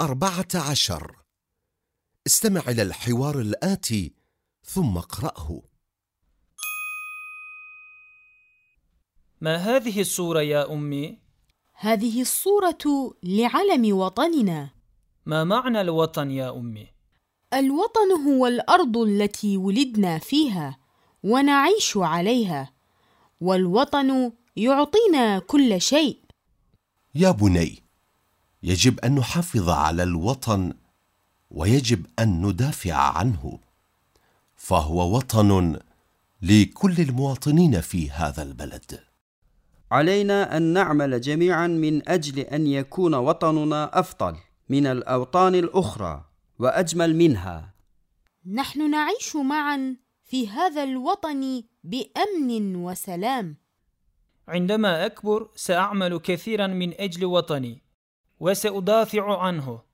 أربعة عشر استمع إلى الحوار الآتي ثم اقرأه ما هذه الصورة يا أمي؟ هذه الصورة لعلم وطننا ما معنى الوطن يا أمي؟ الوطن هو الأرض التي ولدنا فيها ونعيش عليها والوطن يعطينا كل شيء يا بني يجب أن نحافظ على الوطن ويجب أن ندافع عنه. فهو وطن لكل المواطنين في هذا البلد. علينا أن نعمل جميعا من أجل أن يكون وطننا أفضل من الأوطان الأخرى وأجمل منها. نحن نعيش معا في هذا الوطن بأمن وسلام. عندما أكبر سأعمل كثيرا من أجل وطني. وسأدافع عنه.